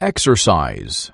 Exercise.